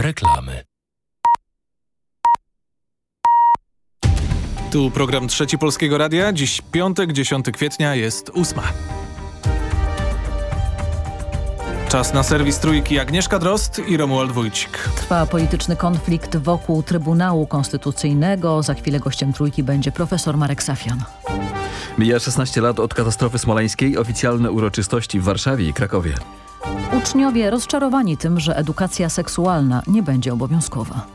Reklamy. Tu program Trzeci Polskiego Radia. Dziś piątek, 10 kwietnia jest ósma. Czas na serwis Trójki Agnieszka Drost i Romuald Wójcik. Trwa polityczny konflikt wokół Trybunału Konstytucyjnego. Za chwilę gościem Trójki będzie profesor Marek Safian. Mija 16 lat od katastrofy smoleńskiej, oficjalne uroczystości w Warszawie i Krakowie. Uczniowie rozczarowani tym, że edukacja seksualna nie będzie obowiązkowa.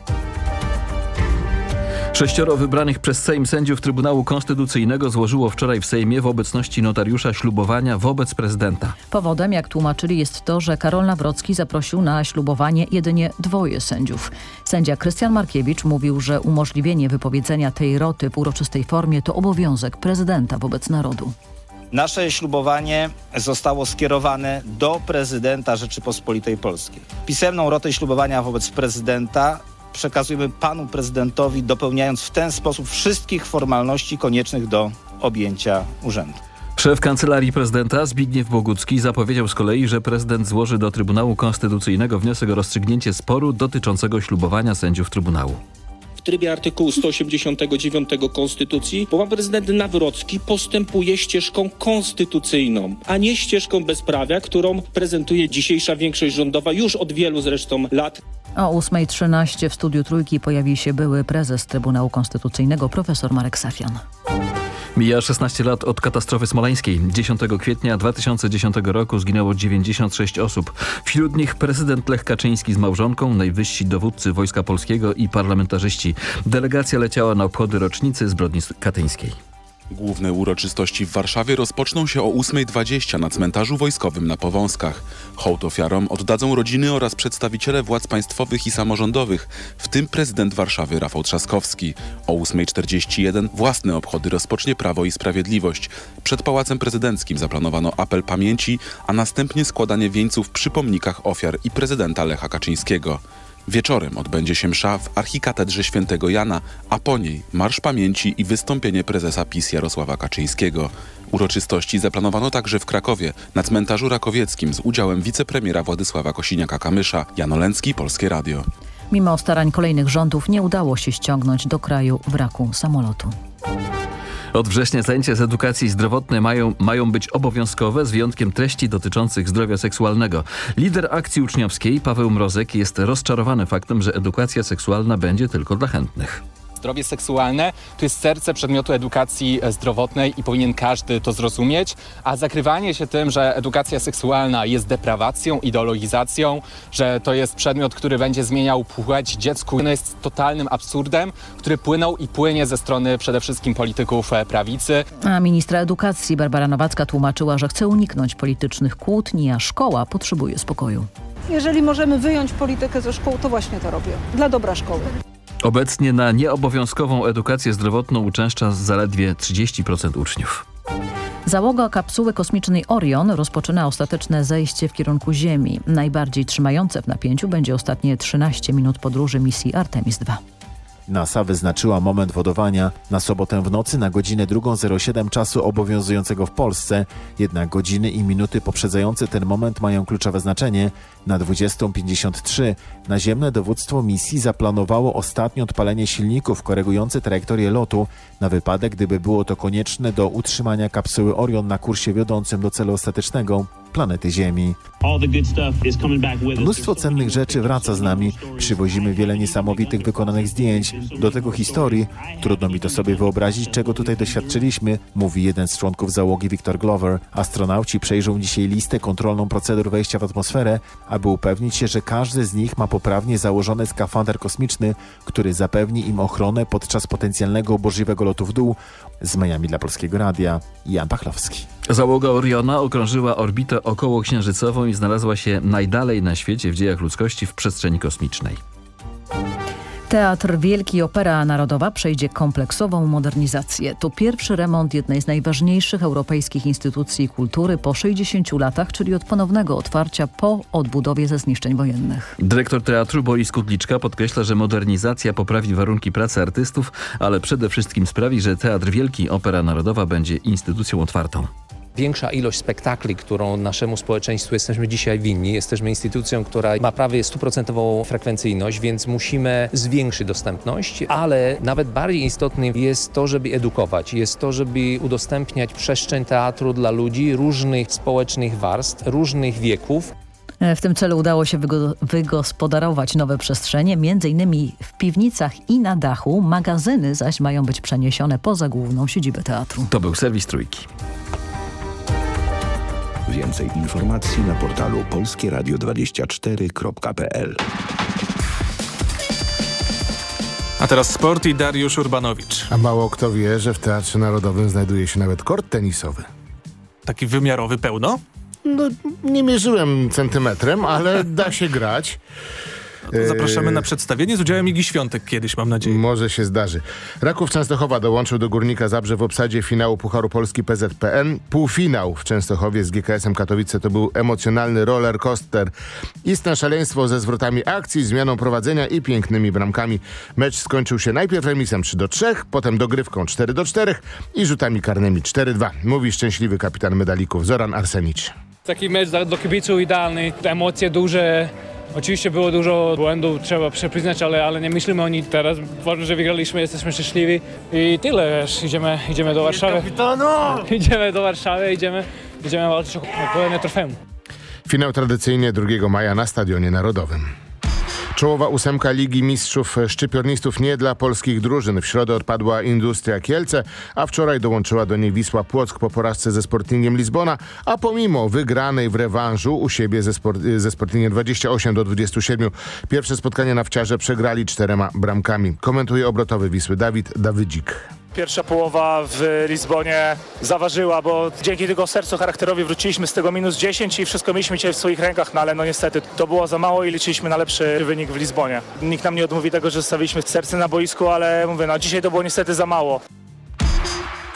Sześcioro wybranych przez Sejm sędziów Trybunału Konstytucyjnego złożyło wczoraj w Sejmie w obecności notariusza ślubowania wobec prezydenta. Powodem, jak tłumaczyli, jest to, że Karol Nawrocki zaprosił na ślubowanie jedynie dwoje sędziów. Sędzia Krystian Markiewicz mówił, że umożliwienie wypowiedzenia tej roty w uroczystej formie to obowiązek prezydenta wobec narodu. Nasze ślubowanie zostało skierowane do prezydenta Rzeczypospolitej Polskiej. Pisemną rotę ślubowania wobec prezydenta przekazujemy panu prezydentowi, dopełniając w ten sposób wszystkich formalności koniecznych do objęcia urzędu. Szef Kancelarii Prezydenta Zbigniew Bogucki zapowiedział z kolei, że prezydent złoży do Trybunału Konstytucyjnego wniosek o rozstrzygnięcie sporu dotyczącego ślubowania sędziów Trybunału. Trybie artykułu 189 Konstytucji pan prezydent Nawrocki postępuje ścieżką konstytucyjną, a nie ścieżką bezprawia, którą prezentuje dzisiejsza większość rządowa już od wielu zresztą lat. O 8.13 w studiu Trójki pojawi się były prezes Trybunału Konstytucyjnego profesor Marek Safian. Mija 16 lat od katastrofy smoleńskiej. 10 kwietnia 2010 roku zginęło 96 osób. Wśród nich prezydent Lech Kaczyński z małżonką, najwyżsi dowódcy Wojska Polskiego i parlamentarzyści. Delegacja leciała na obchody rocznicy zbrodni katyńskiej. Główne uroczystości w Warszawie rozpoczną się o 8.20 na cmentarzu wojskowym na Powązkach. Hołd ofiarom oddadzą rodziny oraz przedstawiciele władz państwowych i samorządowych, w tym prezydent Warszawy Rafał Trzaskowski. O 8.41 własne obchody rozpocznie Prawo i Sprawiedliwość. Przed Pałacem Prezydenckim zaplanowano apel pamięci, a następnie składanie wieńców przy pomnikach ofiar i prezydenta Lecha Kaczyńskiego. Wieczorem odbędzie się msza w archikatedrze świętego Jana, a po niej marsz pamięci i wystąpienie prezesa PiS Jarosława Kaczyńskiego. Uroczystości zaplanowano także w Krakowie, na cmentarzu rakowieckim z udziałem wicepremiera Władysława Kosiniaka-Kamysza. Jan Olęcki, Polskie Radio. Mimo starań kolejnych rządów nie udało się ściągnąć do kraju wraku samolotu. Od września zajęcia z edukacji zdrowotnej mają, mają być obowiązkowe z wyjątkiem treści dotyczących zdrowia seksualnego. Lider akcji uczniowskiej Paweł Mrozek jest rozczarowany faktem, że edukacja seksualna będzie tylko dla chętnych zdrowie seksualne to jest serce przedmiotu edukacji zdrowotnej i powinien każdy to zrozumieć, a zakrywanie się tym, że edukacja seksualna jest deprawacją, ideologizacją, że to jest przedmiot, który będzie zmieniał płeć dziecku, no jest totalnym absurdem, który płynął i płynie ze strony przede wszystkim polityków prawicy. A ministra edukacji Barbara Nowacka tłumaczyła, że chce uniknąć politycznych kłótni, a szkoła potrzebuje spokoju. Jeżeli możemy wyjąć politykę ze szkół, to właśnie to robię. Dla dobra szkoły. Obecnie na nieobowiązkową edukację zdrowotną uczęszcza zaledwie 30% uczniów. Załoga kapsuły kosmicznej Orion rozpoczyna ostateczne zejście w kierunku Ziemi. Najbardziej trzymające w napięciu będzie ostatnie 13 minut podróży misji Artemis II. NASA wyznaczyła moment wodowania na sobotę w nocy na godzinę 2.07 czasu obowiązującego w Polsce, jednak godziny i minuty poprzedzające ten moment mają kluczowe znaczenie. Na 20.53 naziemne dowództwo misji zaplanowało ostatnie odpalenie silników korygujące trajektorię lotu na wypadek, gdyby było to konieczne do utrzymania kapsuły Orion na kursie wiodącym do celu ostatecznego planety Ziemi. Mnóstwo cennych rzeczy wraca z nami. Przywozimy wiele niesamowitych wykonanych zdjęć. Do tego historii. Trudno mi to sobie wyobrazić, czego tutaj doświadczyliśmy, mówi jeden z członków załogi Victor Glover. Astronauci przejrzą dzisiaj listę kontrolną procedur wejścia w atmosferę, aby upewnić się, że każdy z nich ma poprawnie założony skafander kosmiczny, który zapewni im ochronę podczas potencjalnego burzliwego lotu w dół. Z Miami dla Polskiego Radia, Jan Pachlowski. Załoga Oriona okrążyła orbitę okołoksiężycową i znalazła się najdalej na świecie w dziejach ludzkości w przestrzeni kosmicznej. Teatr Wielki Opera Narodowa przejdzie kompleksową modernizację. To pierwszy remont jednej z najważniejszych europejskich instytucji kultury po 60 latach, czyli od ponownego otwarcia po odbudowie ze zniszczeń wojennych. Dyrektor teatru Boris Kudliczka podkreśla, że modernizacja poprawi warunki pracy artystów, ale przede wszystkim sprawi, że Teatr Wielki Opera Narodowa będzie instytucją otwartą. Większa ilość spektakli, którą naszemu społeczeństwu jesteśmy dzisiaj winni. Jesteśmy instytucją, która ma prawie stuprocentową frekwencyjność, więc musimy zwiększyć dostępność, ale nawet bardziej istotne jest to, żeby edukować. Jest to, żeby udostępniać przestrzeń teatru dla ludzi różnych społecznych warstw, różnych wieków. W tym celu udało się wygo wygospodarować nowe przestrzenie, m.in. w piwnicach i na dachu. Magazyny zaś mają być przeniesione poza główną siedzibę teatru. To był serwis Trójki. Więcej informacji na portalu polskieradio24.pl A teraz sport i Dariusz Urbanowicz. A mało kto wie, że w Teatrze Narodowym znajduje się nawet kort tenisowy. Taki wymiarowy pełno? No, nie mierzyłem centymetrem, ale da się grać. Zapraszamy Eee, na przedstawienie z udziałem Igi Świątek kiedyś, mam nadzieję. Może się zdarzy. Raków Częstochowa dołączył do Górnika Zabrze w obsadzie finału Pucharu Polski PZPN. Półfinał w Częstochowie z GKS-em Katowice to był emocjonalny roller coaster. Istne szaleństwo ze zwrotami akcji, zmianą prowadzenia i pięknymi bramkami. Mecz skończył się najpierw remisem 3 do 3, potem dogrywką 4 do 4 i rzutami karnymi 4-2. Mówi szczęśliwy kapitan medalików Zoran Arsenicz. Taki mecz do kibiców idealny, te emocje duże. Oczywiście było dużo błędów, trzeba przyznać, ale, ale nie myślimy o nich teraz. Ważne, że wygraliśmy, jesteśmy szczęśliwi i tyle, wiesz, idziemy, idziemy do Warszawy. Idziemy do Warszawy, idziemy, idziemy walczyć o kolejne trofeum. Finał tradycyjnie 2 maja na Stadionie Narodowym. Czołowa ósemka Ligi Mistrzów Szczypiornistów nie dla polskich drużyn. W środę odpadła Industria Kielce, a wczoraj dołączyła do niej Wisła Płock po porażce ze Sportingiem Lizbona, a pomimo wygranej w rewanżu u siebie ze, ze Sportingiem 28 do 27 pierwsze spotkanie na wciarze przegrali czterema bramkami. Komentuje obrotowy Wisły Dawid Dawydzik. Pierwsza połowa w Lizbonie zaważyła, bo dzięki tego sercu charakterowi wróciliśmy z tego minus 10 i wszystko mieliśmy dzisiaj w swoich rękach, no ale no niestety to było za mało i liczyliśmy na lepszy wynik w Lizbonie. Nikt nam nie odmówi tego, że stawiliśmy serce na boisku, ale mówię, no dzisiaj to było niestety za mało.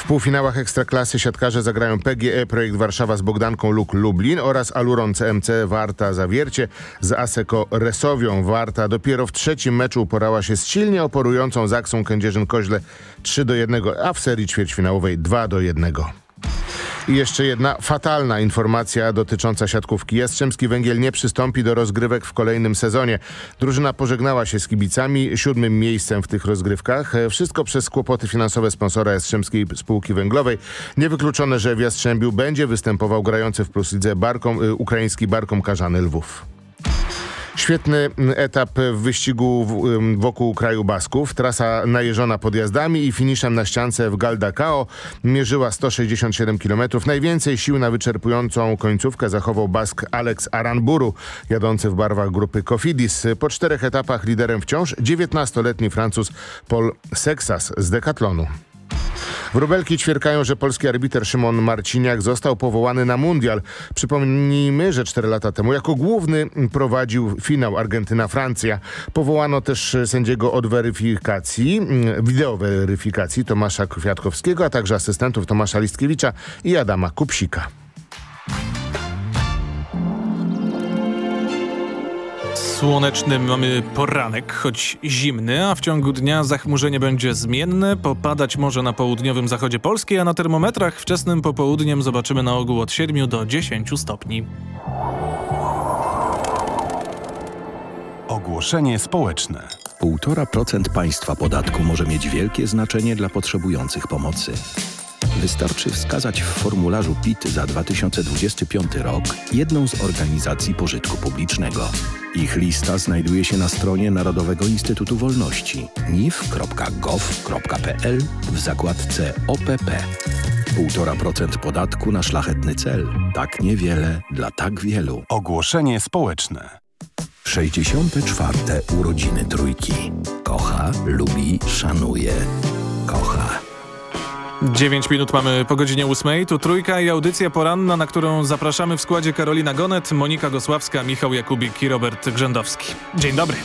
Półfinałach Ekstraklasy siatkarze zagrają PGE Projekt Warszawa z Bogdanką Luk Lublin oraz Aluron CMC Warta Zawiercie z Aseko Resowią. Warta dopiero w trzecim meczu uporała się z silnie oporującą Zaksą Kędzierzyn-Koźle 3 do 1, a w serii ćwierćfinałowej 2 do 1. I jeszcze jedna fatalna informacja dotycząca siatkówki. Jastrzębski Węgiel nie przystąpi do rozgrywek w kolejnym sezonie. Drużyna pożegnała się z kibicami siódmym miejscem w tych rozgrywkach. E, Wszystko przez kłopoty finansowe sponsora Jastrzębskiej Spółki Węglowej. Niewykluczone, że w Jastrzębiu będzie występował grający w Plus Lidze Barkom, y, ukraiński Barkom Karzany Lwów. Świetny mm, etap w wyścigu wokół kraju Basków. Trasa najeżona podjazdami i finiszem na ściance w Galdacao mierzyła 167 km. Najwięcej sił na wyczerpującą końcówkę zachował Bask Alex Aranburu, jadący w barwach grupy Cofidis. Po czterech etapach liderem wciąż 19-letni Francuz Paul Sexas z Decathlonu. Wróbelki ćwierkają, że polski arbiter Szymon Marciniak został powołany na mundial. Przypomnijmy, że cztery lata temu jako główny prowadził finał Argentyna-Francja. Powołano też sędziego od weryfikacji, wideoweryfikacji Tomasza Kwiatkowskiego, a także asystentów Tomasza Listkiewicza i Adama Kupsika. Słoneczny mamy poranek, choć zimny, a w ciągu dnia zachmurzenie będzie zmienne, popadać może na południowym zachodzie Polski, a na termometrach wczesnym popołudniem zobaczymy na ogół od 7 do 10 stopni. Ogłoszenie społeczne. 1,5% państwa podatku może mieć wielkie znaczenie dla potrzebujących pomocy. Wystarczy wskazać w formularzu PIT za 2025 rok jedną z organizacji pożytku publicznego. Ich lista znajduje się na stronie Narodowego Instytutu Wolności nif.gov.pl w zakładce OPP. 1,5% podatku na szlachetny cel. Tak niewiele dla tak wielu. Ogłoszenie społeczne. 64. urodziny trójki. Kocha, lubi, szanuje. Kocha. 9 minut mamy po godzinie 8. Tu trójka i audycja poranna, na którą zapraszamy w składzie Karolina Gonet, Monika Gosławska, Michał Jakubik i Robert Grzędowski. Dzień dobry.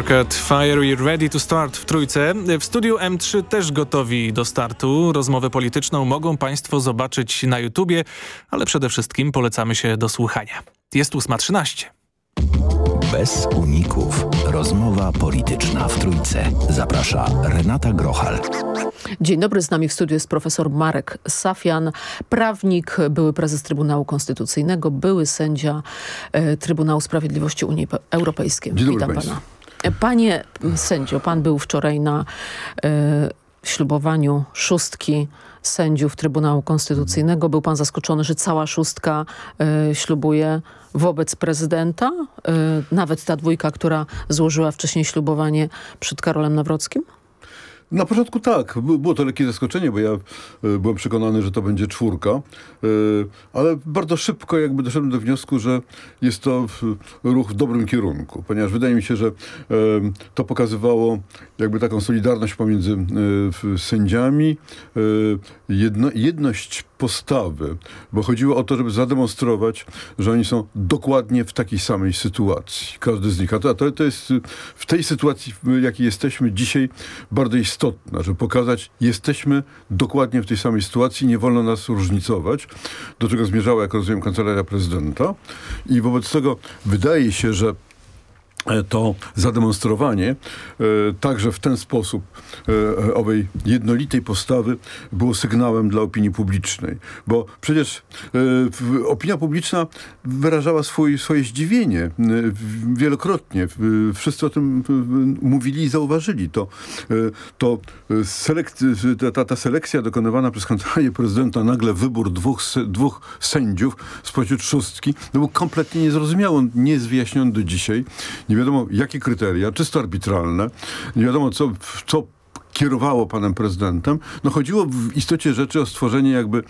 Arcade Fire i Ready to Start w trójce. W studiu M3 też gotowi do startu. Rozmowę polityczną mogą Państwo zobaczyć na YouTubie, ale przede wszystkim polecamy się do słuchania. Jest 8.13. Bez uników. Rozmowa polityczna w trójce. Zaprasza Renata Grochal. Dzień dobry, z nami w studiu jest profesor Marek Safian, prawnik, były prezes Trybunału Konstytucyjnego, były sędzia e, Trybunału Sprawiedliwości Unii Europejskiej. Dzień dobry Witam państwu. pana. Panie sędzio, pan był wczoraj na e, ślubowaniu szóstki sędziów Trybunału Konstytucyjnego. Był pan zaskoczony, że cała szóstka e, ślubuje wobec prezydenta? E, nawet ta dwójka, która złożyła wcześniej ślubowanie przed Karolem Nawrockim? Na początku tak, By- było to lekkie zaskoczenie, bo ja e, byłem przekonany, że to będzie czwórka, e, ale bardzo szybko jakby doszedłem do wniosku, że jest to ruch w dobrym kierunku, ponieważ wydaje mi się, że e, to pokazywało jakby taką solidarność pomiędzy e, w- sędziami, e, jedno, jedność postawy, bo chodziło o to, żeby zademonstrować, że oni są dokładnie w takiej samej sytuacji. Każdy z nich. A to, to, to jest y, w tej sytuacji, w jakiej jesteśmy dzisiaj, bardzo istotne, żeby pokazać, jesteśmy dokładnie w tej samej sytuacji, nie wolno nas różnicować, do czego zmierzała, jak rozumiem, kancelaria prezydenta. I wobec tego wydaje się, że e, to zademonstrowanie e, także w ten sposób e, owej jednolitej postawy było sygnałem dla opinii publicznej. Bo przecież e, opinia publiczna wyrażała swój, swoje zdziwienie e, wielokrotnie. Wszyscy o tym e, mówili i zauważyli. To, e, to e, selek- ta- ta, selekcja dokonywana przez kancelarię prezydenta, nagle wybór dwóch, dwóch sędziów spośród szóstki, to był kompletnie niezrozumiały. On nie jest do dzisiaj. Nie wiadomo, jakie kryteria, czysto arbitralne. Nie wiadomo, co, co kierowało panem prezydentem. No chodziło w istocie rzeczy o stworzenie jakby e,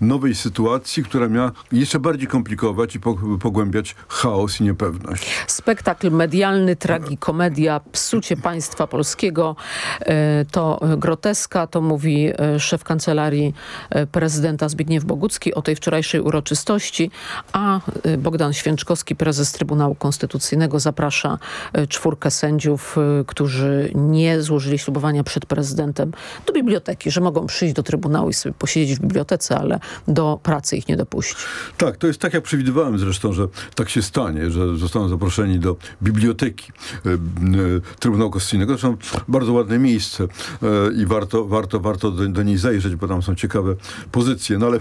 nowej sytuacji, która miała jeszcze bardziej komplikować i po, pogłębiać chaos i niepewność. Spektakl medialny, tragikomedia, psucie państwa polskiego e, to groteska, to mówi e, szef kancelarii e, prezydenta Zbigniew Bogucki o tej wczorajszej uroczystości, a e, Bogdan Święczkowski, prezes Trybunału Konstytucyjnego zaprasza czwórkę sędziów, którzy nie złożyli ślubowania przed prezydentem do biblioteki, że mogą przyjść do Trybunału i sobie posiedzieć w bibliotece, ale do pracy ich nie dopuści. Tak, to jest tak, jak przewidywałem zresztą, że tak się stanie, że zostaną zaproszeni do biblioteki e, e, Trybunału Konstytucyjnego. Zresztą bardzo ładne miejsce e, i warto, warto, warto do, do niej zajrzeć, bo tam są ciekawe pozycje. No ale e,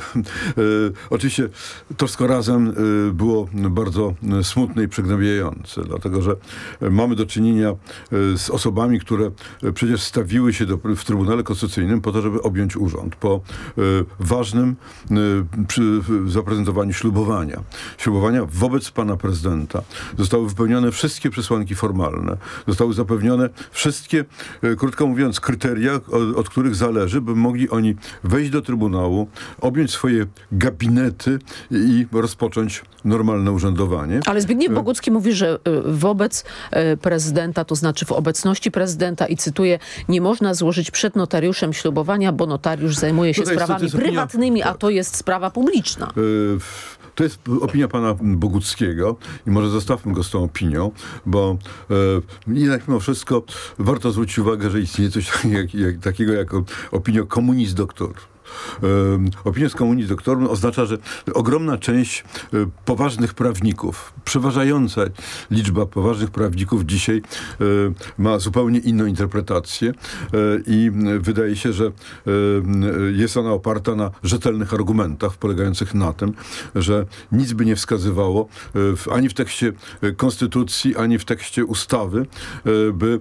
oczywiście to wszystko razem e, było bardzo smutne i przygnębiające, dlatego że mamy do czynienia z osobami, które przecież stawiły się do, w Trybunale Konstytucyjnym po to, żeby objąć urząd. Po e, ważnym e, przy zaprezentowaniu ślubowania. Ślubowania wobec pana prezydenta. Zostały wypełnione wszystkie przesłanki formalne. Zostały zapewnione wszystkie, e, krótko mówiąc, kryteria, od, od których zależy, by mogli oni wejść do Trybunału, objąć swoje gabinety i rozpocząć normalne urzędowanie. Ale Zbigniew E, Bogucki mówi, że y, wobec y, prezydenta, to znaczy w obecności prezydenta i cytuję, nie można złożyć przed notariuszem ślubowania, bo notariusz zajmuje się No sprawami opinia- prywatnymi, a to jest sprawa publiczna. W- To jest opinia pana Boguckiego i może zostawmy go z tą opinią, bo e, jednak mimo wszystko warto zwrócić uwagę, że istnieje coś takiego jak, jak, takiego jak opinia komunizm doktor. Opinia z doktorum oznacza, że ogromna część e, poważnych prawników, przeważająca liczba poważnych prawników dzisiaj e, ma zupełnie inną interpretację e, i wydaje się, że jest ona oparta na rzetelnych argumentach polegających na tym, że nic by nie wskazywało ani w tekście konstytucji, ani w tekście ustawy, by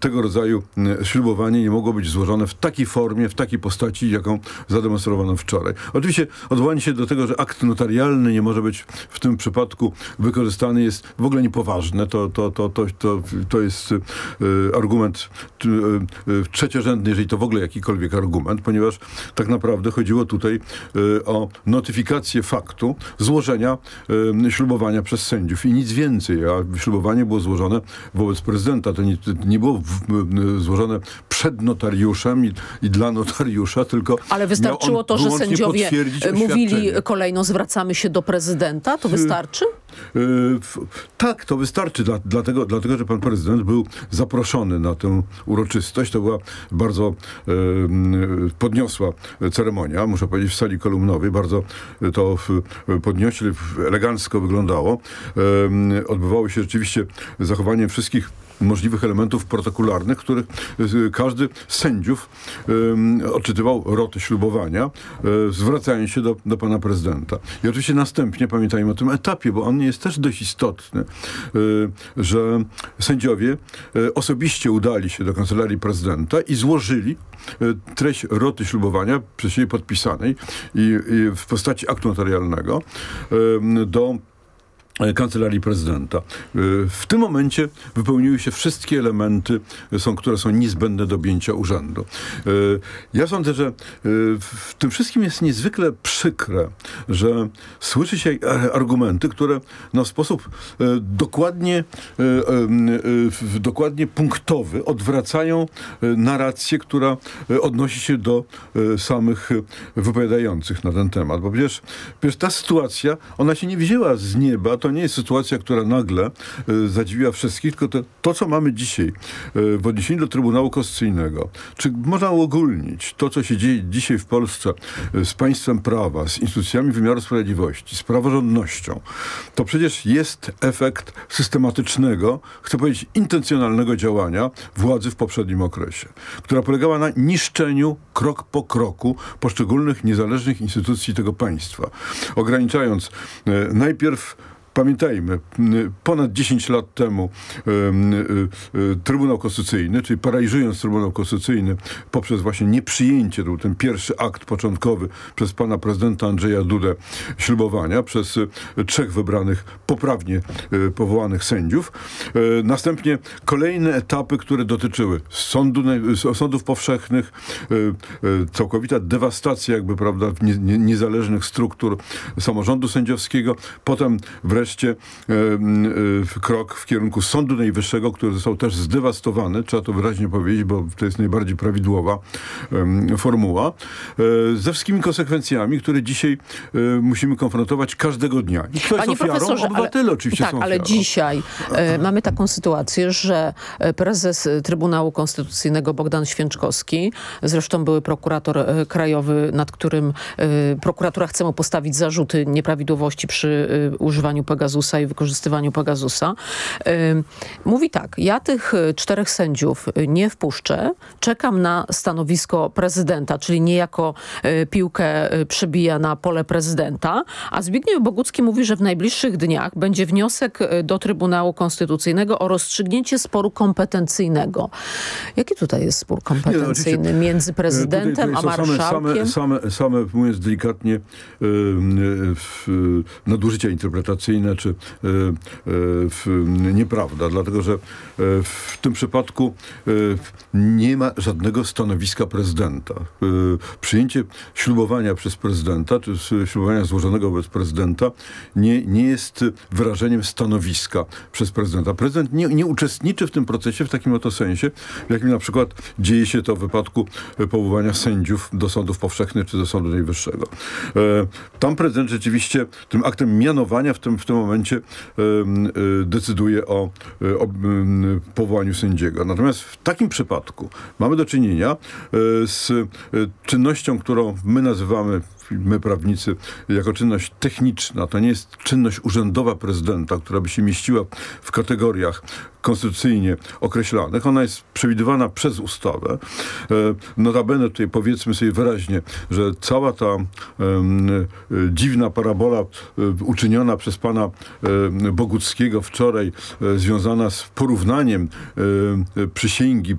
tego rodzaju ślubowanie nie mogło być złożone w takiej formie, w takiej postaci, jaką zademonstrowano wczoraj. Oczywiście odwołanie się do tego, że akt notarialny nie może być w tym przypadku wykorzystany jest w ogóle niepoważne. To, to, to, to, to, to jest e, argument t- e, e, trzeciorzędny, jeżeli to w ogóle jakikolwiek argument, ponieważ tak naprawdę chodziło tutaj e, o notyfikację faktu złożenia e, ślubowania przez sędziów i nic więcej. A ślubowanie było złożone wobec prezydenta. To nie, nie było w, m, złożone przed notariuszem i, i dla notariusza, tylko Ale wystarczyło to, że sędziowie potwierdzić mówili kolejno zwracamy się do prezydenta, to wystarczy? Yy, w- Tak, to wystarczy, dla, dlatego, dlatego, że pan prezydent był zaproszony na tę uroczystość. To była bardzo podniosła ceremonia, muszę powiedzieć, w sali kolumnowej. Bardzo to w- elegancko wyglądało. Odbywało się rzeczywiście zachowanie wszystkich możliwych elementów protokolarnych, których y, każdy z sędziów odczytywał rotę ślubowania, y, zwracając się do, do pana prezydenta. I oczywiście następnie pamiętajmy o tym etapie, bo on jest też dość istotny, y, że sędziowie osobiście udali się do kancelarii prezydenta i złożyli treść roty ślubowania przez siebie podpisanej i, i w postaci aktu notarialnego do Kancelarii Prezydenta. Y, W tym momencie wypełniły się wszystkie elementy, y, są, które są niezbędne do objęcia urzędu. Ja sądzę, że w tym wszystkim jest niezwykle przykre, że słyszy się e, argumenty, które na sposób dokładnie, dokładnie punktowy odwracają narrację, która odnosi się do samych wypowiadających na ten temat. Bo przecież, przecież ta sytuacja, ona się nie wzięła z nieba, to nie jest sytuacja, która nagle y, zadziwiła wszystkich, tylko to, to co mamy dzisiaj y, w odniesieniu do Trybunału Konstytucyjnego. Czy można uogólnić to, co się dzieje dzisiaj w Polsce y, z państwem prawa, z instytucjami wymiaru sprawiedliwości, z praworządnością, to przecież jest efekt systematycznego, chcę powiedzieć intencjonalnego działania władzy w poprzednim okresie, która polegała na niszczeniu krok po kroku poszczególnych niezależnych instytucji tego państwa, ograniczając najpierw Pamiętajmy, ponad 10 lat temu em, y, y, Trybunał Konstytucyjny, czyli paraliżując Trybunał Konstytucyjny poprzez właśnie nieprzyjęcie, to był ten pierwszy akt początkowy przez pana prezydenta Andrzeja Dudę ślubowania przez y, trzech wybranych, poprawnie powołanych sędziów. Następnie kolejne etapy, które dotyczyły sądu, sądów powszechnych, całkowita dewastacja jakby, prawda, nie, nie, niezależnych struktur samorządu sędziowskiego, potem wreszcie e, m, e, krok w kierunku Sądu Najwyższego, który został też zdewastowany, trzeba to wyraźnie powiedzieć, bo to jest najbardziej prawidłowa formuła, e, ze wszystkimi konsekwencjami, które dzisiaj e, musimy konfrontować każdego dnia. I kto jest Panie ofiarą? Obywatele oczywiście tak, są ale ofiarą. dzisiaj e, mamy taką sytuację, że e, prezes e, Trybunału Konstytucyjnego Bogdan Święczkowski, zresztą były prokurator e, krajowy, nad którym e, prokuratura chce mu postawić zarzuty nieprawidłowości przy e, używaniu Pegasusa i wykorzystywaniu Pegasusa, mówi tak, ja tych e, czterech sędziów e, nie wpuszczę, czekam na stanowisko prezydenta, czyli niejako e, piłkę przybija na pole prezydenta, a Zbigniew Bogucki mówi, że w najbliższych dniach będzie wniosek do Trybunału Konstytucyjnego o rozstrzygnięcie sporu kompetencyjnego. Jaki tutaj jest spór kompetencyjny oczywiście, między e, prezydentem tutaj, a tutaj są marszałkiem? Same, same, same, mówiąc delikatnie, e, w, nadużycia interpretacyjne czy e, e, nieprawda, dlatego że e, w tym przypadku nie ma żadnego stanowiska prezydenta. Przyjęcie ślubowania przez prezydenta, czy ślubowania złożonego wobec prezydenta nie, nie jest wyrażeniem stanowiska przez prezydenta. Prezydent nie, nie uczestniczy w tym procesie w takim oto sensie, w jakim na przykład dzieje się to w wypadku powołania sędziów do sądów powszechnych czy do Sądu Najwyższego. Tam prezydent rzeczywiście tym aktem mianowania w tym, w tym momencie e, decyduje o, e, o powołaniu sędziego. Natomiast w takim przypadku mamy do czynienia e, z czynnością, którą my nazywamy my prawnicy, jako czynność techniczna. To nie jest czynność urzędowa prezydenta, która by się mieściła w kategoriach konstytucyjnie określanych. Ona jest przewidywana przez ustawę. E, Notabene tutaj powiedzmy sobie wyraźnie, że cała ta e, dziwna parabola e, uczyniona przez pana Boguckiego wczoraj, związana z porównaniem przysięgi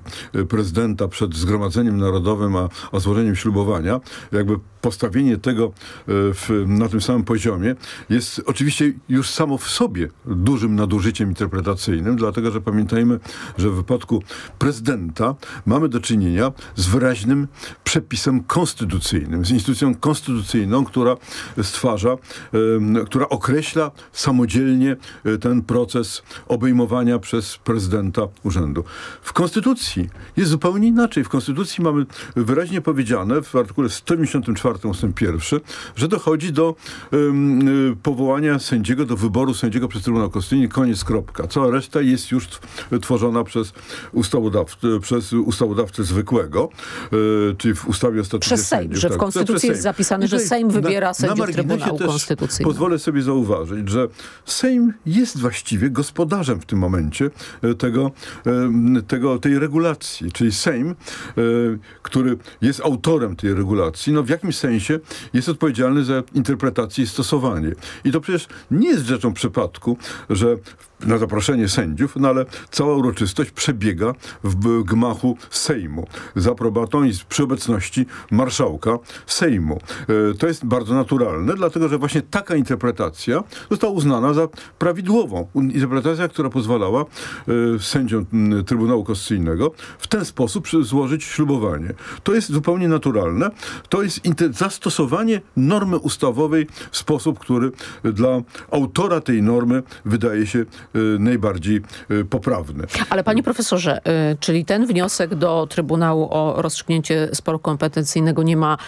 prezydenta przed Zgromadzeniem Narodowym, a, a złożeniem ślubowania, jakby postawienie tego w, na tym samym poziomie jest oczywiście już samo w sobie dużym nadużyciem interpretacyjnym, dlatego że pamiętajmy, że w wypadku prezydenta mamy do czynienia z wyraźnym przepisem konstytucyjnym, z instytucją konstytucyjną, która stwarza, e, która określa samodzielnie e, ten proces obejmowania przez prezydenta urzędu. W Konstytucji jest zupełnie inaczej. W Konstytucji mamy wyraźnie powiedziane w artykule 154 ust. 1, że dochodzi do um, powołania sędziego, do wyboru sędziego przez Trybunał Konstytucyjny, koniec, kropka. Cała reszta jest już tworzona przez ustawodawcę, przez ustawodawcę zwykłego, e, czyli w ustawie o statucie Przez Sejm, sędziów. że w Tak, Konstytucji jest zapisane, że Sejm wybiera na, sędziów na Trybunału Konstytucyjnego. Pozwolę sobie zauważyć, że Sejm jest właściwie gospodarzem w tym momencie e, tego, e, tego, tej regulacji. Czyli Sejm, który jest autorem tej regulacji, no w jakimś sensie jest odpowiedzialny za interpretację i stosowanie. I to przecież nie jest rzeczą przypadku, że na zaproszenie sędziów, no ale cała uroczystość przebiega w gmachu Sejmu za aprobatą i przy obecności marszałka Sejmu. To jest bardzo naturalne, dlatego że właśnie taka interpretacja została uznana za prawidłową. Interpretacja, która pozwalała sędziom Trybunału Konstytucyjnego w ten sposób złożyć ślubowanie. To jest zupełnie naturalne. To jest zastosowanie normy ustawowej w sposób, który dla autora tej normy wydaje się najbardziej poprawny. Ale panie profesorze, czyli ten wniosek do Trybunału o rozstrzygnięcie sporu kompetencyjnego nie ma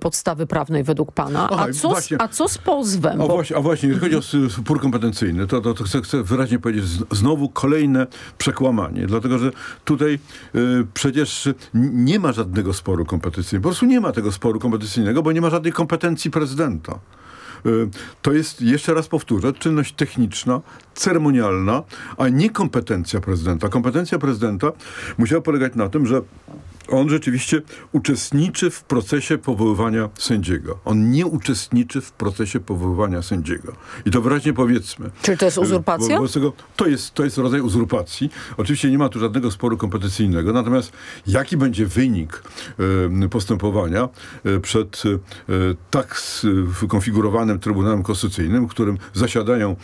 podstawy prawnej według pana. Aha, a, co, właśnie. a co z pozwem? A, Bo... właśnie, a właśnie, jeżeli chodzi o spór kompetencyjny, to, to, to chcę, chcę, wyraźnie powiedzieć, znowu kolejne przekłamanie, dlatego że tutaj y, przecież nie ma żadnego sporu kompetencyjnego. Po prostu nie ma tego sporu kompetencyjnego, bo nie ma żadnej kompetencji prezydenta. To jest, jeszcze raz powtórzę, czynność techniczna, ceremonialna, a nie kompetencja prezydenta. Kompetencja prezydenta musiała polegać na tym, że on rzeczywiście uczestniczy w procesie powoływania sędziego. On nie uczestniczy w procesie powoływania sędziego. I to wyraźnie powiedzmy. Czyli to jest uzurpacja? Wobec tego to jest, to jest rodzaj uzurpacji. Oczywiście nie ma tu żadnego sporu kompetencyjnego. Natomiast jaki będzie wynik e, postępowania e, przed e, tak skonfigurowanym Trybunałem Konstytucyjnym, w którym zasiadają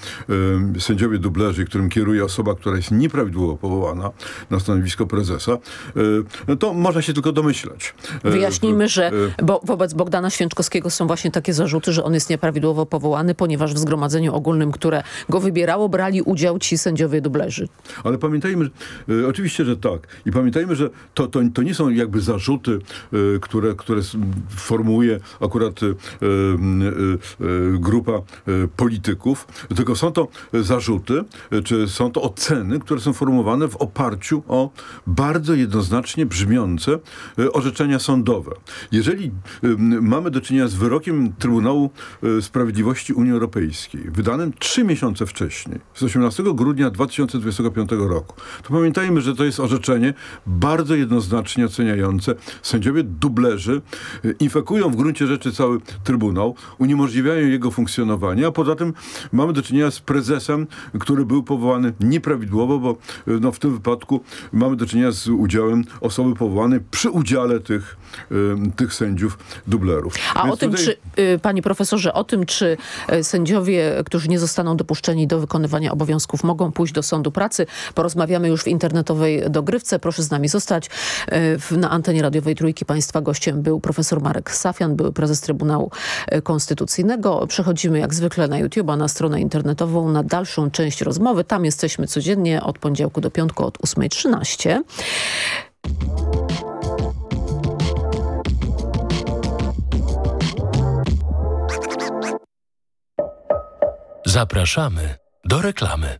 sędziowie dublerzy, którym kieruje osoba, która jest nieprawidłowo powołana na stanowisko prezesa, to można się tylko domyślać. Wyjaśnijmy, że bo wobec Bogdana Święczkowskiego są właśnie takie zarzuty, że on jest nieprawidłowo powołany, ponieważ w Zgromadzeniu Ogólnym, które go wybierało, brali udział ci sędziowie dublerzy. Ale pamiętajmy, e, oczywiście, że tak. I pamiętajmy, że to, to, to nie są jakby zarzuty, e, które, które formułuje akurat e, grupa polityków, tylko są to zarzuty, czy są to oceny, które są formułowane w oparciu o bardzo jednoznacznie brzmiące orzeczenia sądowe. Jeżeli mamy do czynienia z wyrokiem Trybunału Sprawiedliwości Unii Europejskiej, wydanym trzy miesiące wcześniej, z 18 grudnia 2025 roku, to pamiętajmy, że to jest orzeczenie bardzo jednoznacznie oceniające. Sędziowie dublerzy infekują w gruncie rzeczy cały Trybunał, uniemożliwiają jego funkcjonowanie, a poza tym mamy do czynienia z prezesem, który był powołany nieprawidłowo, bo no, w tym wypadku mamy do czynienia z udziałem osoby powołanej przy udziale tych, tych sędziów dublerów. A Więc o tym, tutaj... czy, panie profesorze, o tym, czy sędziowie, którzy nie zostaną dopuszczeni do wykonywania obowiązków, mogą pójść do sądu pracy, porozmawiamy już w internetowej dogrywce. Proszę z nami zostać. Na antenie radiowej Trójki Państwa gościem był profesor Marek Safian, były prezes Trybunału Konstytucyjnego. Przechodzimy jak zwykle na YouTube'a, na stronę internetową, na dalszą część rozmowy. Tam jesteśmy codziennie od poniedziałku do piątku od 8.13. Zapraszamy do reklamy.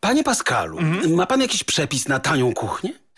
Panie Pascalu, ma pan jakiś przepis na tanią kuchnię?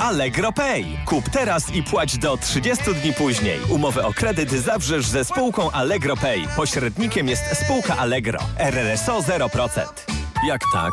Allegro Pay. Kup teraz i płać do 30 dni później. Umowę o kredyt zawrzesz ze spółką Allegro Pay. Pośrednikiem jest spółka Allegro. RRSO 0%. Jak tak,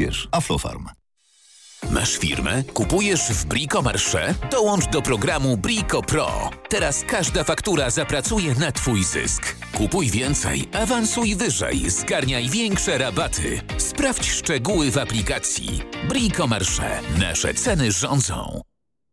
zasługujesz. Aflofarm. Masz firmę? Kupujesz w Bricomarché? Dołącz do programu Brico Pro. Teraz każda faktura zapracuje na Twój zysk. Kupuj więcej, awansuj wyżej, zgarniaj większe rabaty. Sprawdź szczegóły w aplikacji. Bricomarché. Nasze ceny rządzą.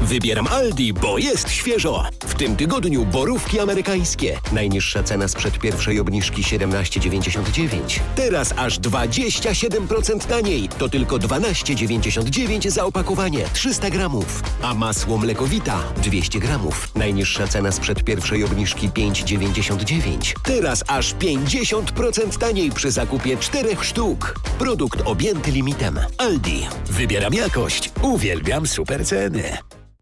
Wybieram Aldi, bo jest świeżo. W tym tygodniu borówki amerykańskie. Najniższa cena sprzed pierwszej obniżki 17,99. Teraz aż 27% taniej. To tylko 12,99 za opakowanie 300 gramów. A masło mlekowita 200 gramów. Najniższa cena sprzed pierwszej obniżki 5,99. Teraz aż 50% taniej przy zakupie 4 sztuk. Produkt objęty limitem. Aldi. Wybieram jakość. Uwielbiam super ceny.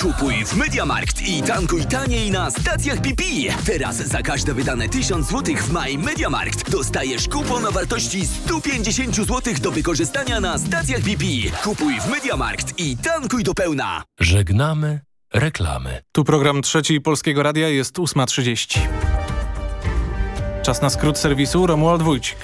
Kupuj w Mediamarkt i tankuj taniej na stacjach BP. Teraz za każde wydane 1000 zł w Maj Mediamarkt dostajesz kupon o wartości 150 zł do wykorzystania na stacjach BP. Kupuj w Mediamarkt i tankuj do pełna. Żegnamy reklamy. Tu program trzeci Polskiego Radia jest 8.30. Czas na skrót serwisu Romuald Wójcik.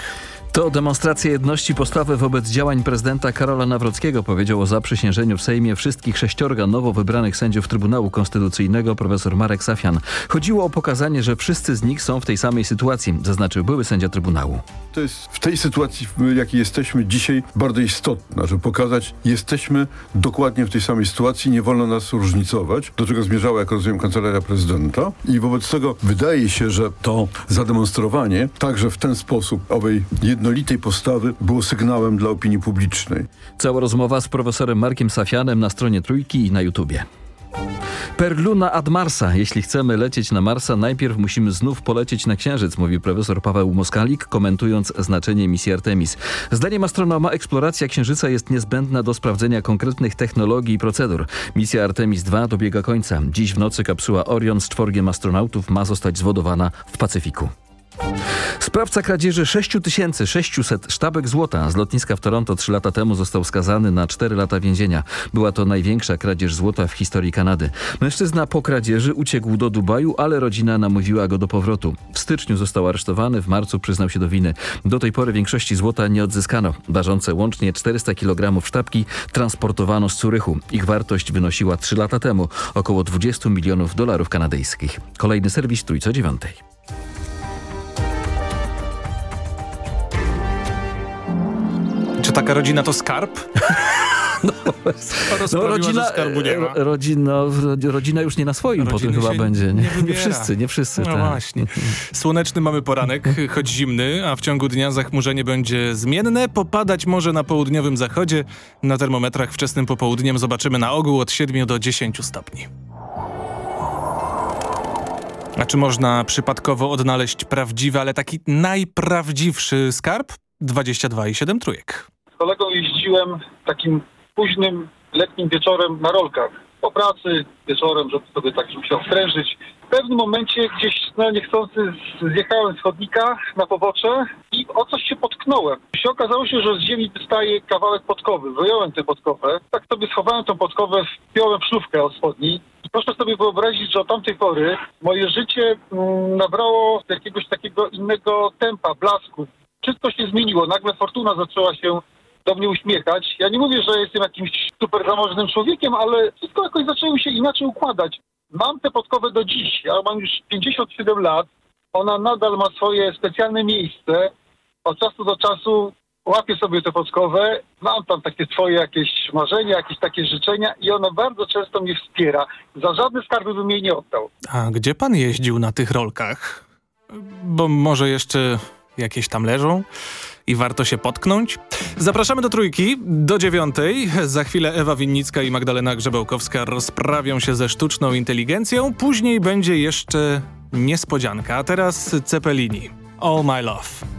To demonstracja jedności postawy wobec działań prezydenta Karola Nawrockiego, powiedział o zaprzysiężeniu w Sejmie wszystkich sześciorga nowo wybranych sędziów Trybunału Konstytucyjnego profesor Marek Safian. Chodziło o pokazanie, że wszyscy z nich są w tej samej sytuacji, zaznaczył były sędzia Trybunału. To jest w tej sytuacji, w jakiej jesteśmy dzisiaj, bardzo istotne, żeby pokazać, jesteśmy dokładnie w tej samej sytuacji, nie wolno nas różnicować, do czego zmierzała, jak rozumiem, Kancelaria Prezydenta. I wobec tego wydaje się, że to zademonstrowanie także w ten sposób owej jednolitej postawy było sygnałem dla opinii publicznej. Cała rozmowa z profesorem Markiem Safianem na stronie Trójki i na YouTubie. Perluna ad Marsa. Jeśli chcemy lecieć na Marsa, najpierw musimy znów polecieć na Księżyc, mówi profesor Paweł Moskalik, komentując znaczenie misji Artemis. Zdaniem astronoma eksploracja Księżyca jest niezbędna do sprawdzenia konkretnych technologii i procedur. misja Artemis II dobiega końca. Dziś w nocy kapsuła Orion z czworgiem astronautów ma zostać zwodowana w Pacyfiku. Sprawca kradzieży 6600 sztabek złota z lotniska w Toronto trzy lata temu został skazany na 4 lata więzienia. Była to największa kradzież złota w historii Kanady. Mężczyzna po kradzieży uciekł do Dubaju, ale rodzina namówiła go do powrotu. W styczniu został aresztowany, w marcu przyznał się do winy. Do tej pory większości złota nie odzyskano. Ważące łącznie 400 kg sztabki transportowano z Curychu. Ich wartość wynosiła 3 lata temu około 20 milionów dolarów kanadyjskich. Kolejny serwis Trójco dziewiątej. Taka rodzina to skarb? Rozprawiła, rodzina, że skarbu nie ma. ro- rodzina, rodzina już nie na swoim Rodziny chyba się będzie. Nie, nie nie, wszyscy, nie wszyscy. No tak. właśnie. Słoneczny mamy poranek, choć zimny, a w ciągu dnia zachmurzenie będzie zmienne. Popadać może na południowym zachodzie. Na termometrach wczesnym popołudniem zobaczymy na ogół od 7 do 10 stopni. A czy można przypadkowo odnaleźć prawdziwy, ale taki najprawdziwszy skarb? 22 i 7 trójek. Z kolegą jeździłem takim późnym letnim wieczorem na rolkach. Po pracy, wieczorem, żeby sobie tak musiał sprężyć. W pewnym momencie gdzieś no, niechcący zjechałem z chodnika na pobocze i o coś się potknąłem. Się okazało się, że z ziemi wystaje kawałek podkowy. Wyjąłem tę podkowę. Tak sobie schowałem tą podkowę, wpiąłem szlufkę od spodni. I proszę sobie wyobrazić, że od tamtej pory moje życie mm, nabrało jakiegoś takiego innego tempa, blasku. Wszystko się zmieniło. Nagle fortuna zaczęła się do mnie uśmiechać. Ja nie mówię, że jestem jakimś super zamożnym człowiekiem, ale wszystko jakoś zaczęło się inaczej układać. Mam tę podkowę do dziś. Ja mam już 57 lat. Ona nadal ma swoje specjalne miejsce. Od czasu do czasu łapię sobie tę podkowę. Mam tam takie swoje jakieś marzenia, jakieś takie życzenia i ona bardzo często mnie wspiera. Za żadne skarby bym jej nie oddał. A gdzie pan jeździł na tych rolkach? Bo może jeszcze jakieś tam leżą i warto się potknąć? Zapraszamy do trójki, do dziewiątej. Za chwilę Ewa Winnicka i Magdalena Grzebełkowska rozprawią się ze sztuczną inteligencją. Później będzie jeszcze niespodzianka. A teraz Cepelini. All My Love.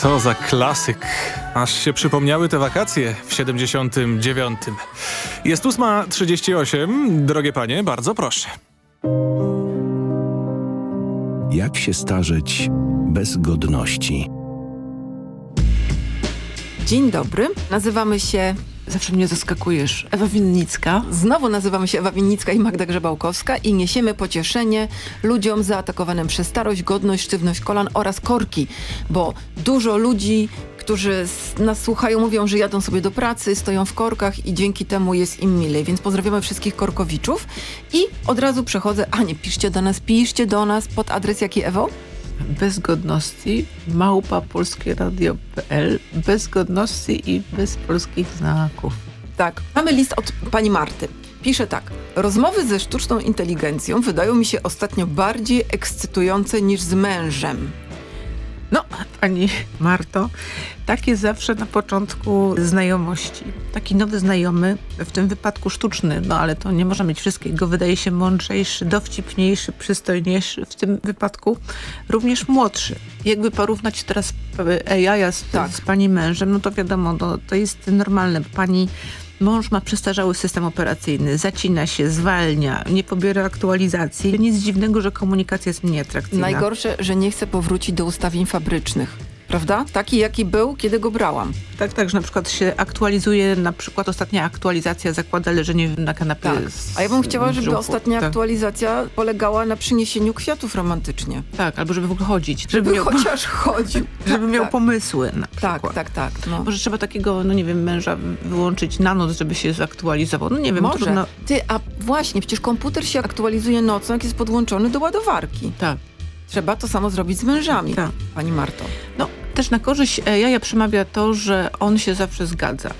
Co za klasyk. Aż się przypomniały te wakacje w 79. Jest 8.38. Drogie panie, bardzo proszę. Jak się starzeć bez godności? Dzień dobry, nazywamy się, zawsze mnie zaskakujesz, Ewa Winnicka. Znowu nazywamy się Ewa Winnicka i Magda Grzebałkowska i niesiemy pocieszenie ludziom zaatakowanym przez starość, godność, sztywność kolan oraz korki, bo dużo ludzi, którzy nas słuchają, mówią, że jadą sobie do pracy, stoją w korkach i dzięki temu jest im milej, więc pozdrawiamy wszystkich korkowiczów i od razu przechodzę, a nie, piszcie do nas, piszcie do nas pod adres jaki Ewo? Bez godności małpa polskieradio.pl bez godności i bez polskich znaków. Tak, mamy list od pani Marty. Pisze tak. Rozmowy ze sztuczną inteligencją wydają mi się ostatnio bardziej ekscytujące niż z mężem. No, pani Marto, tak jest zawsze na początku znajomości. Taki nowy znajomy, w tym wypadku sztuczny, no ale to nie może mieć wszystkiego, wydaje się mądrzejszy, dowcipniejszy, przystojniejszy, w tym wypadku również młodszy. Jakby porównać teraz AI z, z pani mężem, no to wiadomo, no, to jest normalne. Pani Mąż ma przestarzały system operacyjny, zacina się, zwalnia, nie pobiera aktualizacji. Nic dziwnego, że komunikacja jest mniej atrakcyjna. Najgorsze, że nie chce powrócić do ustawień fabrycznych. Prawda? Taki, jaki był, kiedy go brałam. Tak, tak, że na przykład się aktualizuje, na przykład ostatnia aktualizacja zakłada leżenie na kanapie. Tak. z- A ja bym chciała, żeby brzuchu. ostatnia tak. aktualizacja polegała na przyniesieniu kwiatów romantycznie. Tak, albo żeby w ogóle chodzić. Żeby chociaż chodził. Żeby Tak, miał tak. pomysły na Tak, tak, tak. No. Może trzeba takiego, no nie wiem, męża wyłączyć na noc, żeby się zaktualizował. No nie wiem, Może. trudno. Ty, a właśnie, przecież komputer się aktualizuje nocą, jak jest podłączony do ładowarki. Tak. Trzeba to samo zrobić z mężami, Tak. pani Marto. No, też na korzyść jaja przemawia to, że on się zawsze zgadza.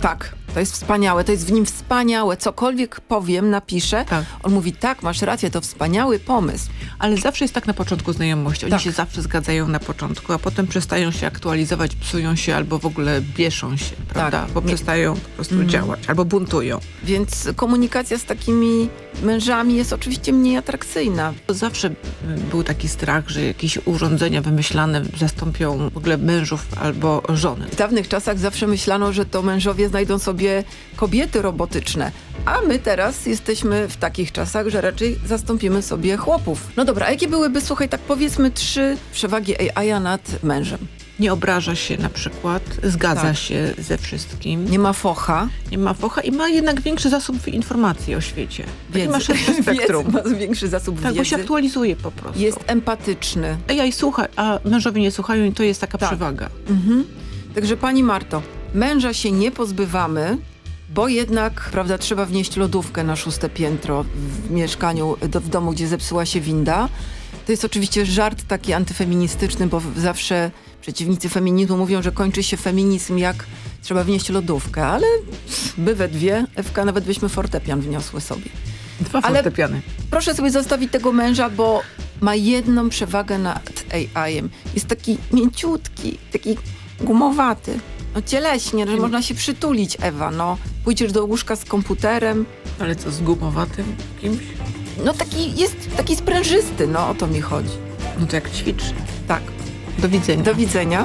Tak, to jest wspaniałe, to jest w nim wspaniałe. Cokolwiek powiem, napiszę, Tak. on mówi tak, masz rację, to wspaniały pomysł. Ale zawsze jest tak na początku znajomości. Oni Tak. się zawsze zgadzają na początku, a potem przestają się aktualizować, psują się albo w ogóle bieszą się, prawda? Bo Nie- przestają po prostu Mhm. działać albo buntują. Więc komunikacja z takimi mężami jest oczywiście mniej atrakcyjna. Zawsze y, był taki strach, że jakieś urządzenia wymyślane zastąpią w ogóle mężów albo żony. W dawnych czasach zawsze myślano, że to mężowie znajdą sobie kobiety robotyczne, a my teraz jesteśmy w takich czasach, że raczej zastąpimy sobie chłopów. No dobra, a jakie byłyby, słuchaj, tak powiedzmy trzy przewagi AI nad mężem? Nie obraża się na przykład, zgadza Tak. się ze wszystkim. Nie ma focha. Nie ma focha i ma jednak większy zasób informacji o świecie. Wiedzy. ma szerszy spektrum. Wiedzy, ma większy zasób Tak, bo wiedzy. się aktualizuje po prostu. Jest empatyczny. AI słucha, a mężowie nie słuchają i to jest taka Tak. przewaga. Mhm. Także pani Marto, męża się nie pozbywamy, bo jednak, prawda, trzeba wnieść lodówkę na szóste piętro w mieszkaniu, w domu, gdzie zepsuła się winda. To jest oczywiście żart taki antyfeministyczny, bo zawsze przeciwnicy feminizmu mówią, że kończy się feminizm, jak trzeba wnieść lodówkę, ale by we dwie, Ewka, nawet byśmy fortepian wniosły sobie. Dwa Ale- fortepiany. Proszę sobie zostawić tego męża, bo ma jedną przewagę nad AI-em. Jest taki mięciutki, taki gumowaty. No cieleśnie, że można się przytulić, Ewa. No, pójdziesz do łóżka z komputerem. Ale co, z gumowatym kimś? No taki jest taki sprężysty, no o to mi chodzi. No to jak ćwiczy. Tak. Do widzenia. Do widzenia.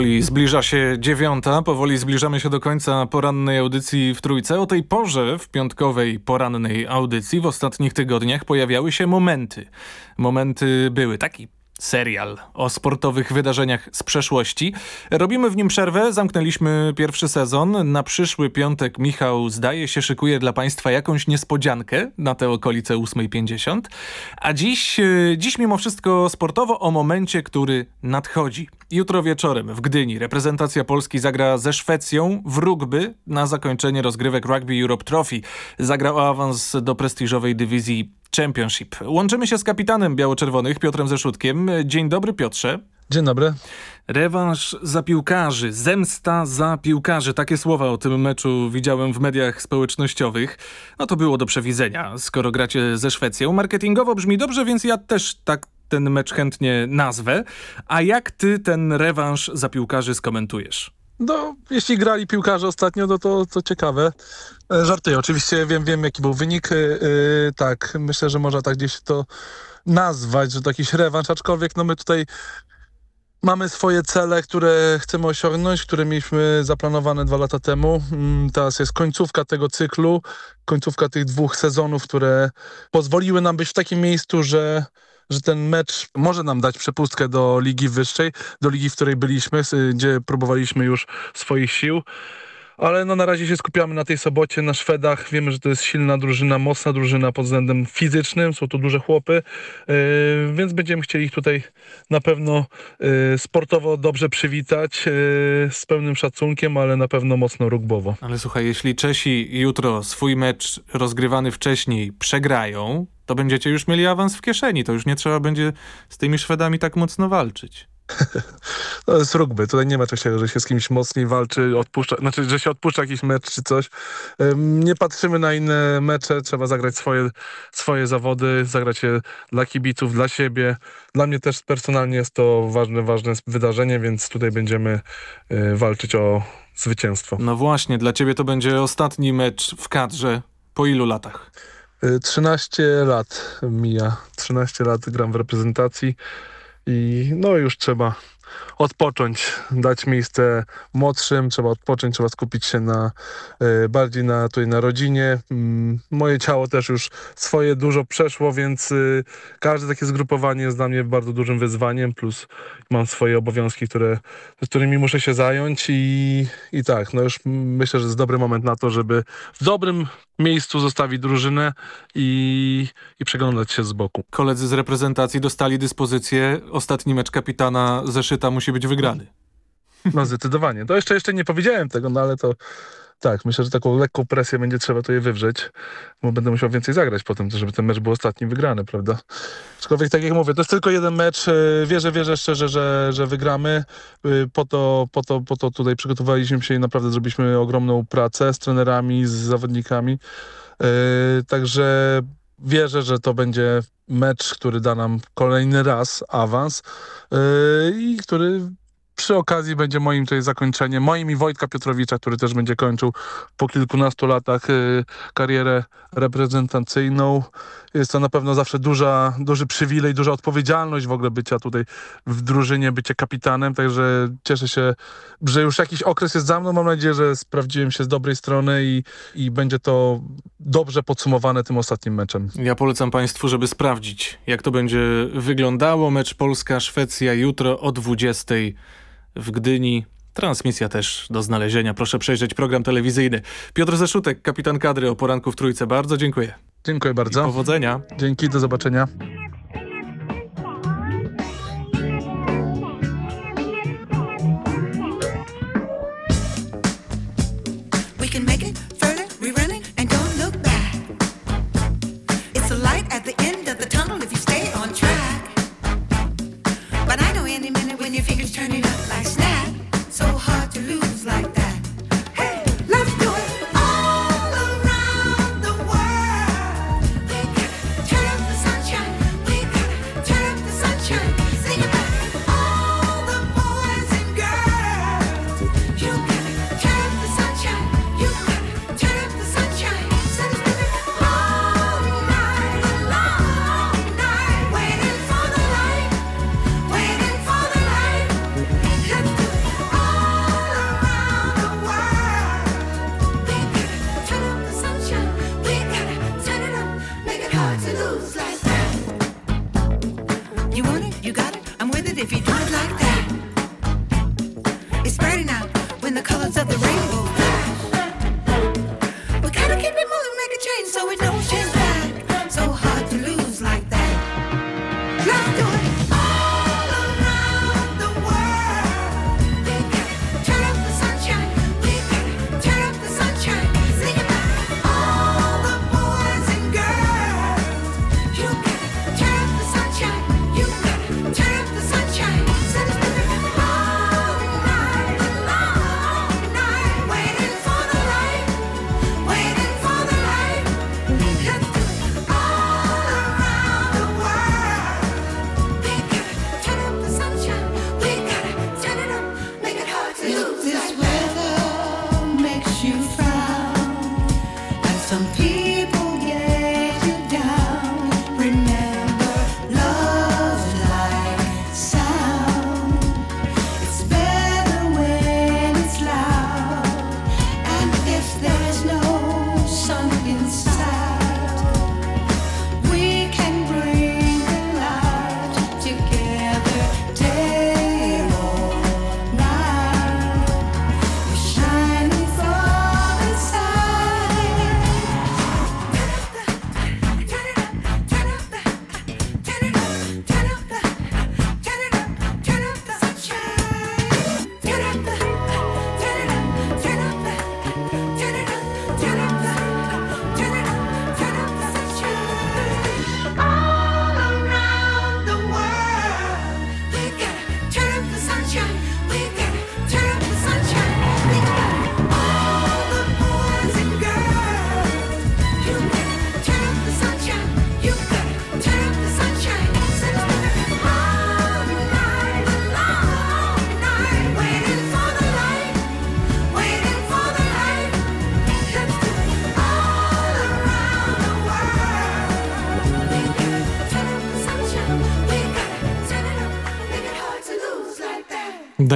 Powoli zbliża się dziewiąta, powoli zbliżamy się do końca porannej audycji w Trójce. O tej porze w piątkowej porannej audycji w ostatnich tygodniach pojawiały się momenty. Momenty były taki serial o sportowych wydarzeniach z przeszłości. Robimy w nim przerwę, zamknęliśmy pierwszy sezon. Na przyszły piątek Michał zdaje się szykuje dla Państwa jakąś niespodziankę na te okolice 8.50. A dziś, e, dziś mimo wszystko sportowo o momencie, który nadchodzi. Jutro wieczorem w Gdyni reprezentacja Polski zagra ze Szwecją w rugby na zakończenie rozgrywek Rugby Europe Trophy. Zagra o awans do prestiżowej dywizji Championship. Łączymy się z kapitanem biało-czerwonych Piotrem Zeszutkiem. Dzień dobry Piotrze. Dzień dobry. Rewanż za piłkarzy, zemsta za piłkarzy. Takie słowa o tym meczu widziałem w mediach społecznościowych. No to było do przewidzenia, skoro gracie ze Szwecją. Marketingowo brzmi dobrze, więc ja też tak ten mecz chętnie nazwę. A jak ty ten rewanż za piłkarzy skomentujesz? No, jeśli grali piłkarze ostatnio, no to, to ciekawe. E, Żartuję, oczywiście wiem, wiem jaki był wynik. Yy, tak, myślę, że można tak gdzieś to nazwać, że to jakiś rewanż, aczkolwiek no my tutaj mamy swoje cele, które chcemy osiągnąć, które mieliśmy zaplanowane dwa lata temu. Mm, Teraz jest końcówka tego cyklu, końcówka tych dwóch sezonów, które pozwoliły nam być w takim miejscu, że że ten mecz może nam dać przepustkę do ligi wyższej, do ligi, w której byliśmy, gdzie próbowaliśmy już swoich sił. Ale no na razie się skupiamy na tej sobocie, na Szwedach. Wiemy, że to jest silna drużyna, mocna drużyna pod względem fizycznym. Są to duże chłopy, yy, więc będziemy chcieli ich tutaj na pewno yy, sportowo dobrze przywitać, yy, z pełnym szacunkiem, ale na pewno mocno rugbowo. Ale słuchaj, jeśli Czesi jutro swój mecz rozgrywany wcześniej przegrają, to będziecie już mieli awans w kieszeni. To już nie trzeba będzie z tymi Szwedami tak mocno walczyć. To jest rugby. Tutaj nie ma czegoś takiego, że się z kimś mocniej walczy, odpuszcza, znaczy, że się odpuszcza jakiś mecz czy coś. Nie patrzymy na inne mecze, trzeba zagrać swoje, swoje zawody, zagrać je dla kibiców, dla siebie. Dla mnie też personalnie jest to ważne, ważne wydarzenie, więc tutaj będziemy y, walczyć o zwycięstwo. No właśnie, dla ciebie to będzie ostatni mecz w kadrze. Po ilu latach? Y, 13 lat mija. 13 lat gram w reprezentacji i no już trzeba odpocząć, dać miejsce młodszym, trzeba odpocząć, trzeba skupić się na y, bardziej na tutaj na rodzinie. Mm, Moje ciało też już swoje dużo przeszło, więc y, każde takie zgrupowanie jest dla mnie bardzo dużym wyzwaniem, plus mam swoje obowiązki, które, z którymi muszę się zająć i, i tak, no już myślę, że jest dobry moment na to, żeby w dobrym miejscu zostawić drużynę i, i przeglądać się z boku. Koledzy z reprezentacji dostali dyspozycję. Ostatni mecz kapitana zeszyta musi być wygrany. No zdecydowanie. To jeszcze, jeszcze nie powiedziałem tego, no ale to tak, myślę, że taką lekką presję będzie trzeba tutaj wywrzeć, bo będę musiał więcej zagrać potem, żeby ten mecz był ostatni wygrany, prawda? Aczkolwiek tak jak mówię, to jest tylko jeden mecz. yy, Wierzę, wierzę szczerze, że, że wygramy. Yy, Po to, po, to, po to tutaj przygotowaliśmy się i naprawdę zrobiliśmy ogromną pracę z trenerami, z zawodnikami. Yy, Także wierzę, że to będzie mecz, który da nam kolejny raz awans yy, i który przy okazji będzie moim tutaj zakończeniem, moim i Wojtka Piotrowicza, który też będzie kończył po kilkunastu latach y, karierę reprezentacyjną jest to na pewno zawsze duża, duży przywilej, duża odpowiedzialność w ogóle bycia tutaj w drużynie, bycie kapitanem, także cieszę się, że już jakiś okres jest za mną. Mam nadzieję, że sprawdziłem się z dobrej strony i, i będzie to dobrze podsumowane tym ostatnim meczem. Ja polecam Państwu, żeby sprawdzić, jak to będzie wyglądało. Mecz Polska-Szwecja jutro o 20 w Gdyni. Transmisja też do znalezienia. Proszę przejrzeć program telewizyjny. Piotr Zeszutek, kapitan kadry o poranku w Trójce. Bardzo dziękuję. Dziękuję bardzo. I powodzenia. Dzięki, do zobaczenia.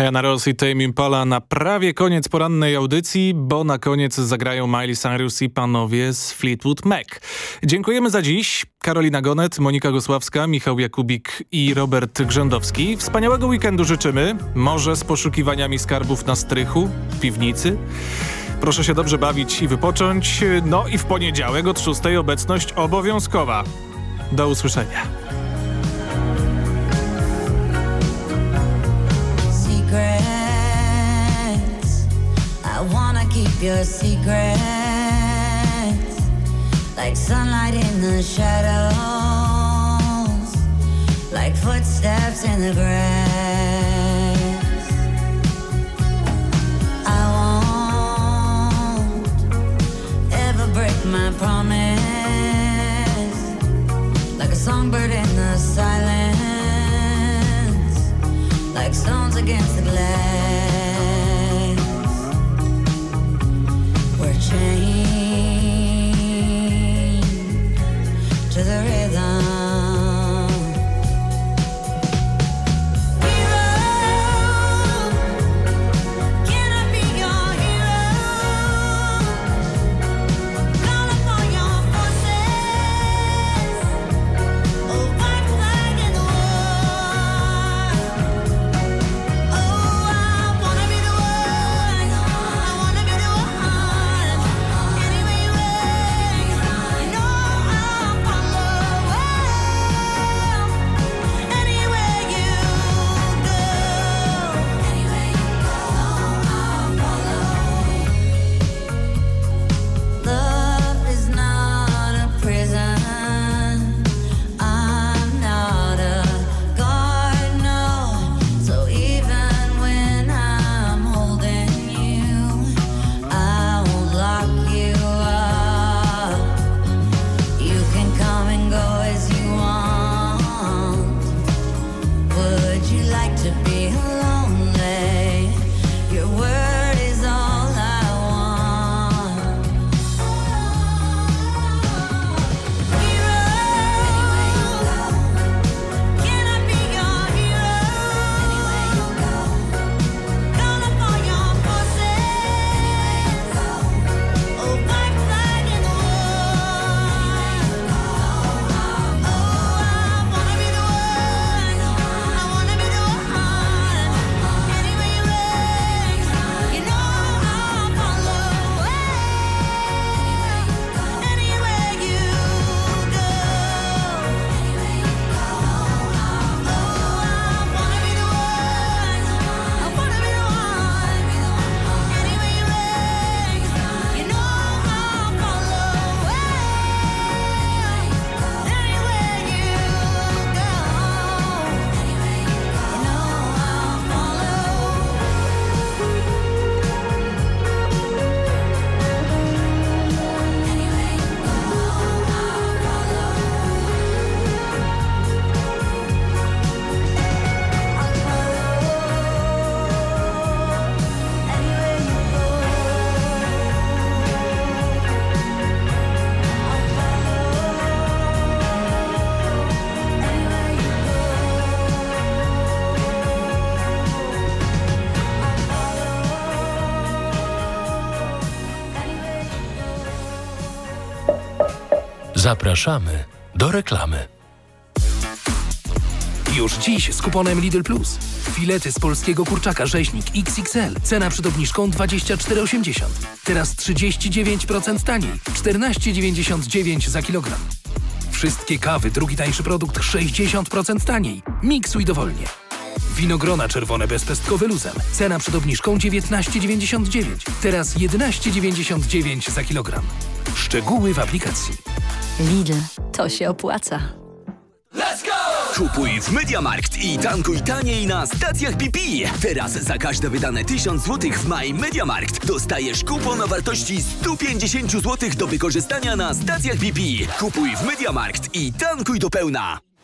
Diana Ross i Tame Impala na prawie koniec porannej audycji, bo na koniec zagrają Miley Cyrus i panowie z Fleetwood Mac. Dziękujemy za dziś. Karolina Gonet, Monika Gosławska, Michał Jakubik i Robert Grzędowski. Wspaniałego weekendu życzymy. Może z poszukiwaniami skarbów na strychu, piwnicy. Proszę się dobrze bawić i wypocząć. No i w poniedziałek od 6 obecność obowiązkowa. Do usłyszenia. wanna keep your secrets like sunlight in the shadows, like footsteps in the grass. I won't ever break my promise, like a songbird in the silence, like stones against the glass. change Zapraszamy do reklamy. Już dziś z kuponem Lidl Plus. Filety z polskiego kurczaka rzeźnik XXL. Cena przed obniżką 24,80. Teraz 39% taniej. 14,99 za kilogram. Wszystkie kawy, drugi tańszy produkt 60% taniej. Miksuj dowolnie. Winogrona czerwone bezpestkowe luzem. Cena przed obniżką 19,99. Teraz 11,99 za kilogram. Szczegóły w aplikacji. Lidl, to się opłaca. Kupuj w Mediamarkt i tankuj taniej na stacjach BP. Teraz za każde wydane 1000 zł w Maj Mediamarkt dostajesz kupon o wartości 150 zł do wykorzystania na stacjach BP. Kupuj w Mediamarkt i tankuj do pełna.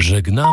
Żegnamy.